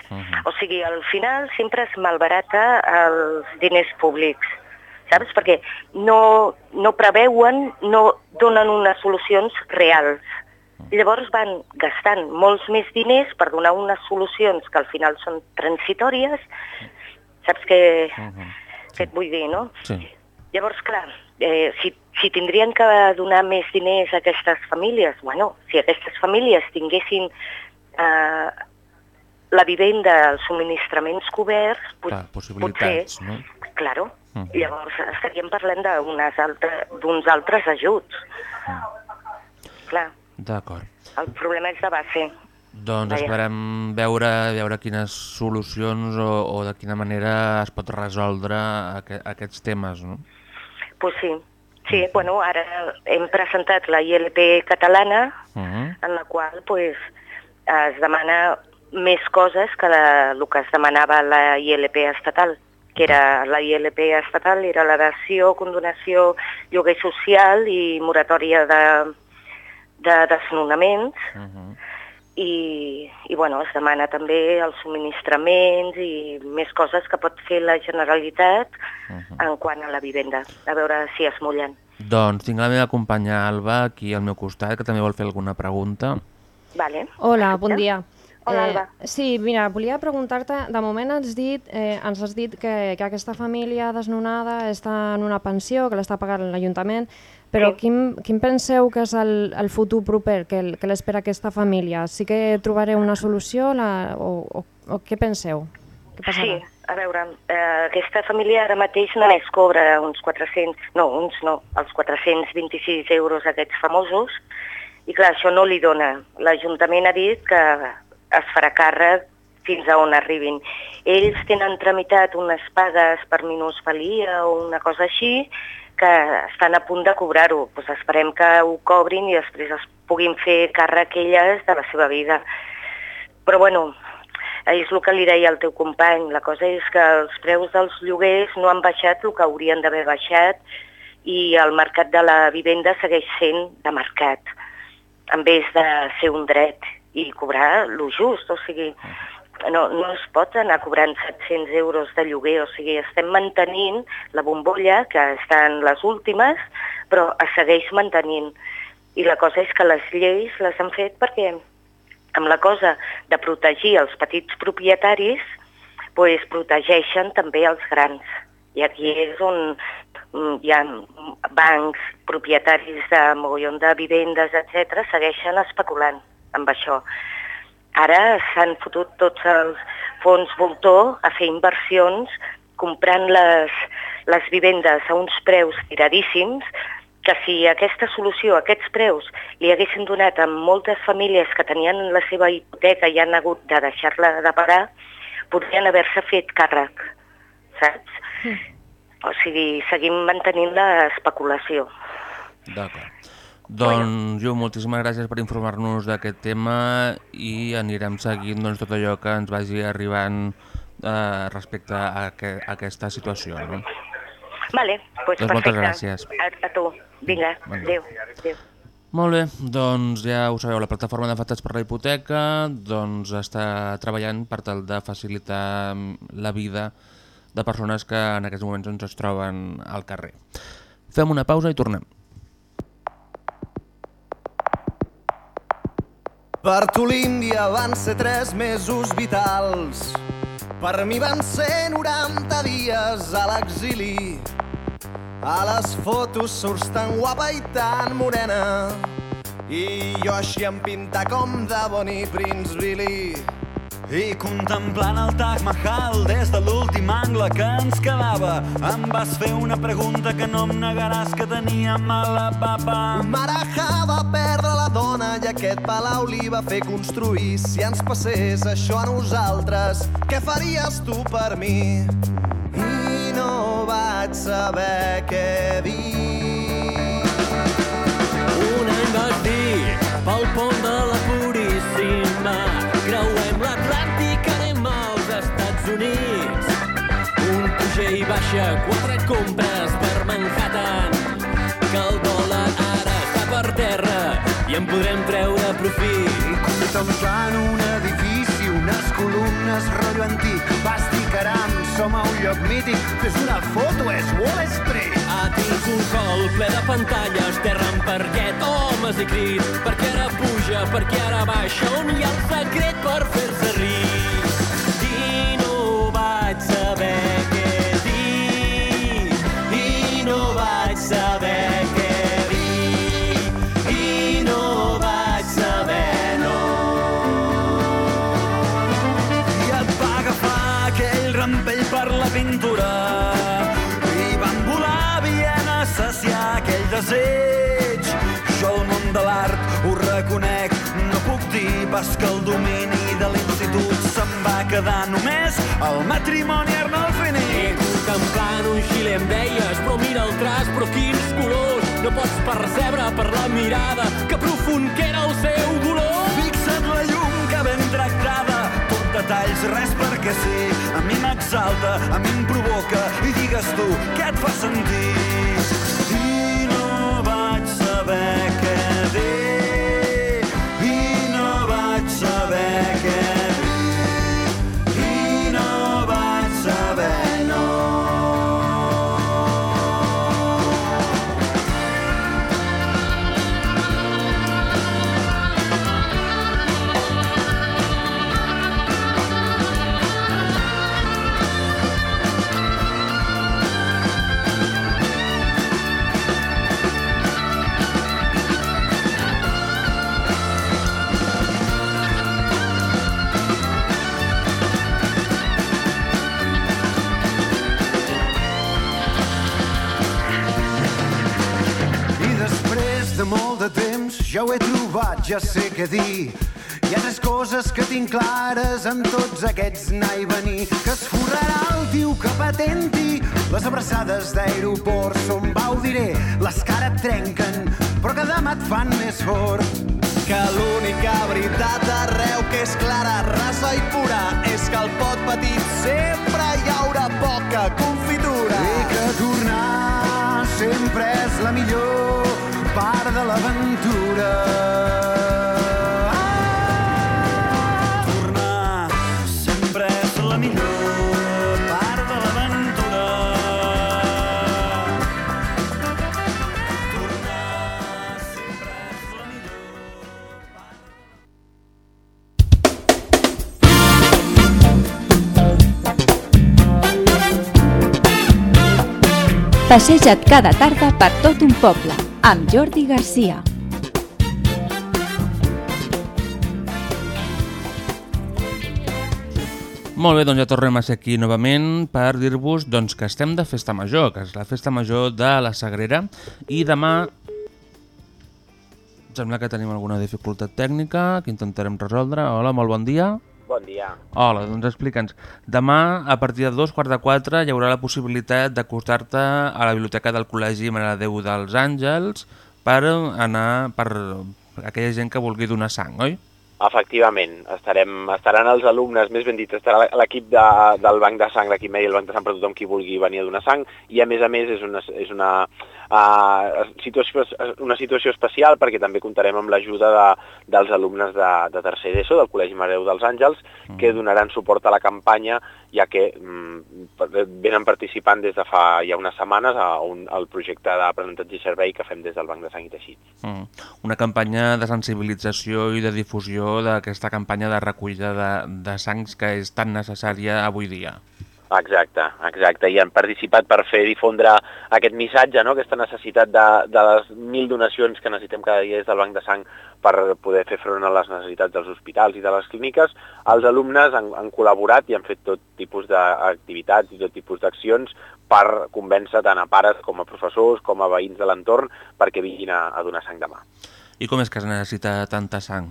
O sigui, al final sempre es malbarata els diners públics, saps? Perquè no, no preveuen, no donen unes solucions reals. Llavors van gastant molts més diners per donar unes solucions que al final són transitòries, saps què, què et vull dir, no? Sí. Llavors, clar, eh, si, si tindrien que donar més diners a aquestes famílies, bueno, si aquestes famílies tinguessin eh, la vivenda, els subministraments coberts, pot, Clar, possibilitats, no? potser, claro, Mhm. llavors estaríem parlant d'uns altre, altres ajuts. Clar, D'acord. el problema és de base. Doncs Vaja. esperem veure, veure quines solucions o, o de quina manera es pot resoldre aqu aquests temes, no? Pues sí, sí, bueno, ara hem presentat la ILP catalana, Uh -huh. en la qual pues, es demana més coses que la, el que es demanava la ILP estatal que era la ILP estatal, era la dació, condonació, lloguer social i moratòria de, de desnonaments Uh -huh. i, i bueno, es demana també els subministraments i més coses que pot fer la Generalitat en quant a la vivenda, a veure si es mullen. Doncs tinc la meva companya Alba aquí al meu costat, que també vol fer alguna pregunta. Vale. Hola, bon dia. Hola, Alba. sí, mira, volia preguntar-te, de moment has dit, eh, ens has dit que, que aquesta família desnonada està en una pensió, que l'està pagant l'Ajuntament, però Sí. quin, quin penseu que és el, el futur proper que, que l'espera aquesta família? Sí que trobareu una solució la, o, o, o què penseu? Què passarà? Sí, a veure, eh, aquesta família ara mateix només cobra uns 400, no, uns no, els 426 euros aquests famosos, i clar, això no li dona. L'Ajuntament ha dit que es farà càrrec fins a on arribin. Ells tenen tramitat unes pagues per minusvalia o una cosa així, que estan a punt de cobrar-ho. Pues esperem que ho cobrin i després es puguin fer càrrec elles de la seva vida. Però bueno, és el que li deia al teu company, la cosa és que els preus dels lloguers no han baixat el que haurien d'haver baixat i el mercat de la vivenda segueix sent de mercat, en vez de ser un dret i cobrar lo just, o sigui, no, no es pot anar cobrant 700 euros de lloguer, o sigui, estem mantenint la bombolla, que està en les últimes, però es segueix mantenint. I la cosa és que les lleis les han fet perquè amb la cosa de protegir els petits propietaris, pues, protegeixen també els grans. I aquí és on mm, hi ha bancs, propietaris de mogollon de vivendes, etc segueixen especulant amb això. Ara s'han fotut tots els fons voltor a fer inversions comprant les, les vivendes a uns preus tiradíssims que si aquesta solució, aquests preus, li haguessin donat a moltes famílies que tenien la seva hipoteca i han hagut de deixar-la de pagar, podrien haver-se fet càrrec, saps? O sigui, seguim mantenint l'especulació. D'acord. Doncs, Jo, moltíssimes gràcies per informar-nos d'aquest tema i anirem seguint doncs, tot allò que ens vagi arribant eh, respecte a, que, a aquesta situació. No? Vale, pues Doncs moltes perfecte. gràcies. A, a tu. Vinga, Bon adéu. adéu. Molt bé, doncs ja ho sabeu, la plataforma d'afectats per la hipoteca doncs està treballant per tal de facilitar mm, la vida de persones que en aquests moments doncs, es troben al carrer. Fem una pausa i tornem. Per tu l'Índia van ser tres mesos vitals. Per mi van ser 90 dies a l'exili. A les fotos surts tan guapa i tan morena. I jo així em pinta com de Bonnie Prince Billy. I contemplant el Taj Mahal des de l'últim angle que ens quedava em vas fer una pregunta que no em negaràs que tenia mala papa. Marajà va perdre la dona i aquest palau li va fer construir. Si ens passés això a nosaltres, què faries tu per mi? I no vaig saber què dir. Baixa, quatre compres per Manhattan, que el dòlar ara està per terra i en podrem treure profit. Contemplant un edifici, unes columnes, rotllo antic, basti caram, som a un lloc mític, fes una foto, és Wall Street. Ah, tens un col ple de pantalles, terra en parquet, homes i crits, perquè ara puja, perquè ara baixa, on hi ha el secret per fer-se ric. Pas que el domini de l'institut se'n va quedar només el matrimoni Arnolfini. I contemplant un xile em deies, però mira el traç, però quins colors, no pots percebre per la mirada que profund que era el seu dolor. Fixa't la llum que ben tractada, tot detalls, res perquè sí. A mi m'exalta, a mi em provoca, i digues tu, què et fa sentir? I no vaig saber ja sé què dir. Hi ha tres coses que tinc clares amb tots aquests anar i venir. Que es forrarà el tio que patenti les abraçades d'aeroport. Som va, ho diré, les que ara et trenquen, però que demà et fan més fort. Que l'única veritat arreu que és clara, rasa i pura, és que al pot petit sempre hi haurà poca confitura. I que tornar sempre és la millor part de l'aventura. Passeja't cada tarda per tot un poble, amb Jordi Garcia. Molt bé, doncs ja tornem a ser aquí novament per dir-vos doncs, que estem de festa major, que és la festa major de la Sagrera, i demà sembla que tenim alguna dificultat tècnica que intentarem resoldre. Hola, molt bon dia. Bon dia. Hola, doncs explica'ns. Demà, a partir de dos quarts de quatre, hi haurà la possibilitat d'acostar-te a la biblioteca del Col·legi Mare de Déu dels Àngels per anar per aquella gent que vulgui donar sang, oi? Efectivament, estarem, estaran els alumnes, més ben dit, estarà l'equip de, del Banc de Sang, l'equip mèdic del Banc de Sang per tothom qui vulgui venir a donar sang, i a més a més és una, és una, uh, situació, una situació especial perquè també comptarem amb l'ajuda de, dels alumnes de, de tercer d'ESO, del Col·legi Mare de Déu dels Àngels, que donaran suport a la campanya, ja que mm, venen participant des de fa ja unes setmanes a un, al projecte d'aprenentatge i servei que fem des del Banc de Sang i Teixits. Mm. Una campanya de sensibilització i de difusió d'aquesta campanya de recollida de, de sangs que és tan necessària avui dia. Exacte, exacte. I han participat per fer difondre aquest missatge, no? aquesta necessitat de, de les mil donacions que necessitem cada dia des del Banc de Sang per poder fer front a les necessitats dels hospitals i de les clíniques. Els alumnes han, han col·laborat i han fet tot tipus d'activitats i tot tipus d'accions per convèncer tant a pares com a professors com a veïns de l'entorn perquè vinguin a, a donar sang demà. I com és que es necessita tanta sang?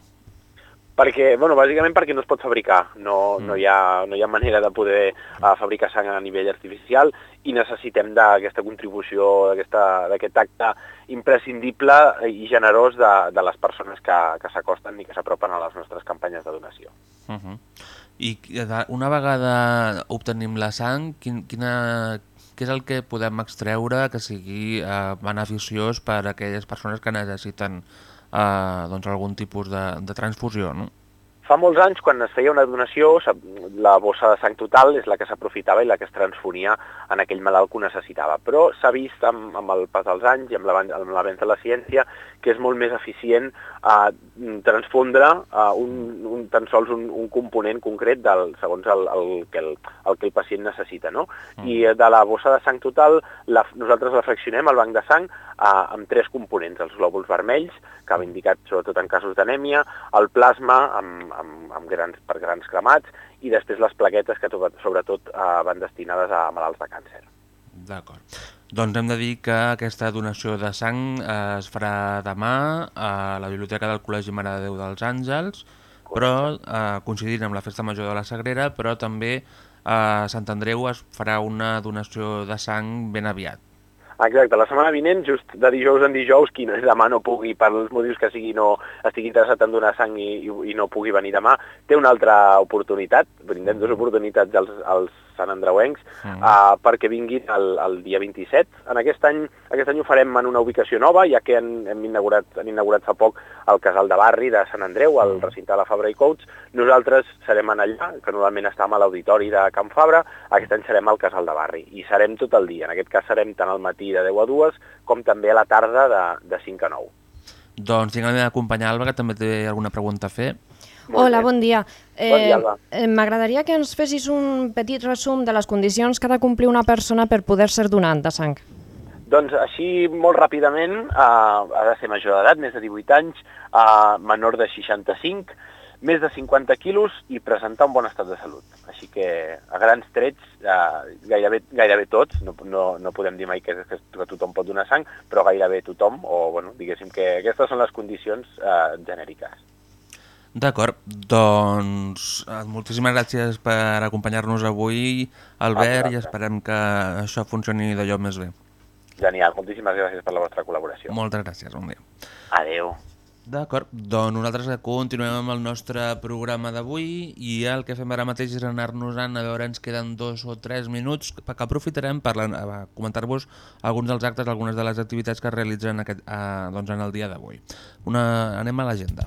Perquè, bueno, bàsicament perquè no es pot fabricar, no, mm. no, hi, ha, no hi ha manera de poder uh, fabricar sang a nivell artificial i necessitem d'aquesta contribució, d'aquest acte imprescindible i generós de, de les persones que, que s'acosten i que s'apropen a les nostres campanyes de donació. Uh -huh. I una vegada obtenim la sang, quin, quina, què és el que podem extreure que sigui eh, beneficiós per a aquelles persones que necessiten eh, doncs algun tipus de, de transfusió, no? Fa molts anys, quan es feia una donació, la bossa de sang total és la que s'aprofitava i la que es transfonia en aquell malalt que ho necessitava. Però s'ha vist amb, amb el pas dels anys i amb l'avenç de la ciència que és molt més eficient eh, transfondre eh, un, un, tan sols un, un component concret del, segons el, el, que el, el que el pacient necessita. No? Mm. I eh, de la bossa de sang total, la, nosaltres la fraccionem, el banc de sang, eh, amb tres components, els glòbuls vermells, que va indicat sobretot en casos d'anèmia, el plasma amb, amb, amb grans, per grans cremats i després les plaquetes que to- sobretot eh, van destinades a malalts de càncer. D'acord. Doncs hem de dir que aquesta donació de sang eh, es farà demà a la Biblioteca del Col·legi Mare de Déu dels Àngels, però eh, coincidint amb la Festa Major de la Sagrera, però també a Sant Andreu es farà una donació de sang ben aviat. Exacte, la setmana vinent, just de dijous en dijous, qui no és demà no pugui, per els motius que sigui, no estigui interessat en donar sang i, i no pugui venir demà, té una altra oportunitat, brindem dues oportunitats als, als Sant Andreuencs, Mm. uh, perquè vinguin el, el dia 27. En aquest any, aquest any ho farem en una ubicació nova, ja que han, hem inaugurat, han inaugurat fa poc el casal de barri de Sant Andreu, al recinte de la Fabra i Coats. Nosaltres serem en allà, que normalment estàvem a l'auditori de Can Fabra, aquest any serem al casal de barri, i serem tot el dia. En aquest cas serem tant al matí de 10 a 2, com també a la tarda de, de 5 a 9. Doncs tinc la meva companya Alba, que també té alguna pregunta a fer. Hola, bon dia. Bon dia, Alba. eh, M'agradaria que ens fessis un petit resum de les condicions que ha de complir una persona per poder ser donant de sang. Doncs així, molt ràpidament, eh, ha de ser major d'edat, més de 18 anys, eh, menor de 65, més de 50 quilos i presentar un bon estat de salut. Així que, a grans trets, eh, gairebé, gairebé tots, no, no, no podem dir mai que, que, que tothom pot donar sang, però gairebé tothom, o bueno, diguéssim que aquestes són les condicions eh, genèriques. D'acord, doncs eh, moltíssimes gràcies per acompanyar-nos avui, Albert, i esperem que això funcioni d'allò més bé. Genial, moltíssimes gràcies per la vostra col·laboració. Moltes gràcies, bon dia. Adeu. D'acord, doncs nosaltres continuem amb el nostre programa d'avui i el que fem ara mateix és anar-nos-en a veure, ens queden dos o tres minuts que aprofitarem per comentar-vos alguns dels actes, algunes de les activitats que es realitzen aquest, eh, doncs en el dia d'avui. Una... Anem a l'agenda.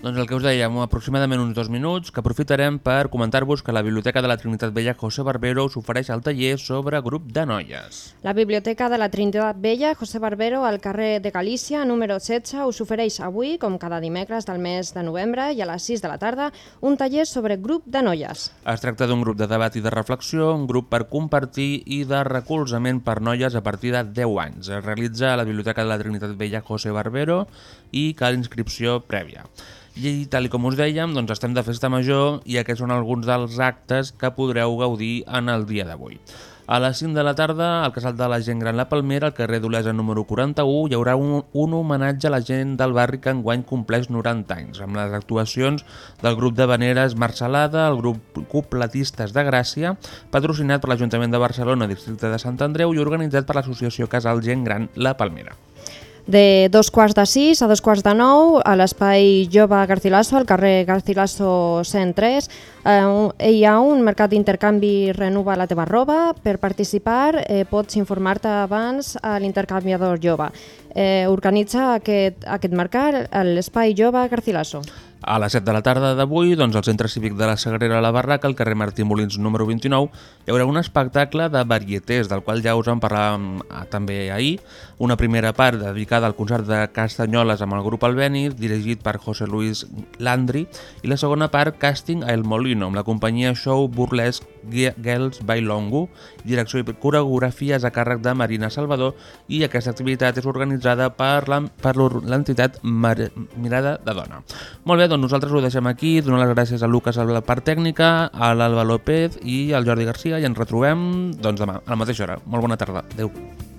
Doncs el que us dèiem, aproximadament uns dos minuts, que aprofitarem per comentar-vos que la Biblioteca de la Trinitat Vella José Barbero us ofereix el taller sobre grup de noies. La Biblioteca de la Trinitat Vella, José Barbero, al carrer de Galícia, número 16, us ofereix avui, com cada dimecres del mes de novembre i a les 6 de la tarda, un taller sobre grup de noies. Es tracta d'un grup de debat i de reflexió, un grup per compartir i de recolzament per noies a partir de 10 anys. Es realitza a la Biblioteca de la Trinitat Vella José Barbero i cal inscripció prèvia. I tal com us dèiem, doncs estem de festa major i aquests són alguns dels actes que podreu gaudir en el dia d'avui. A les 5 de la tarda, al Casal de la Gent Gran La Palmera, al carrer d'Olesa número 41, hi haurà un, un homenatge a la gent del barri que enguany compleix 90 anys, amb les actuacions del grup de veneres Marcelada, el grup Copletistes de Gràcia, patrocinat per l'Ajuntament de Barcelona, districte de Sant Andreu i organitzat per l'associació Casal Gent Gran La Palmera. De dos quarts de sis a dos quarts de nou, a l'espai Jove Garcilaso, al carrer Garcilaso 103, eh, hi ha un mercat d'intercanvi Renova la teva roba. Per participar eh, pots informar-te abans a l'intercanviador jove. Eh, organitza aquest, aquest mercat a l'espai Jove Garcilaso. A les 7 de la tarda d'avui, doncs, al Centre Cívic de la Sagrera a la Barraca, al carrer Martí Molins número 29, hi haurà un espectacle de varietés, del qual ja us en parlàvem ah, també ahir. Una primera part dedicada al concert de Castanyoles amb el grup Albéniz, dirigit per José Luis Landry, i la segona part, Casting a El Molino, amb la companyia Show Burlesque Girls Bailongo, direcció i coreografies a càrrec de Marina Salvador, i aquesta activitat és organitzada per l'entitat Mirada de Dona. Molt bé, doncs nosaltres ho deixem aquí, donar les gràcies a Lucas a la part tècnica, a l'Alba López i al Jordi Garcia i ens retrobem doncs, demà a la mateixa hora. Molt bona tarda. Adéu.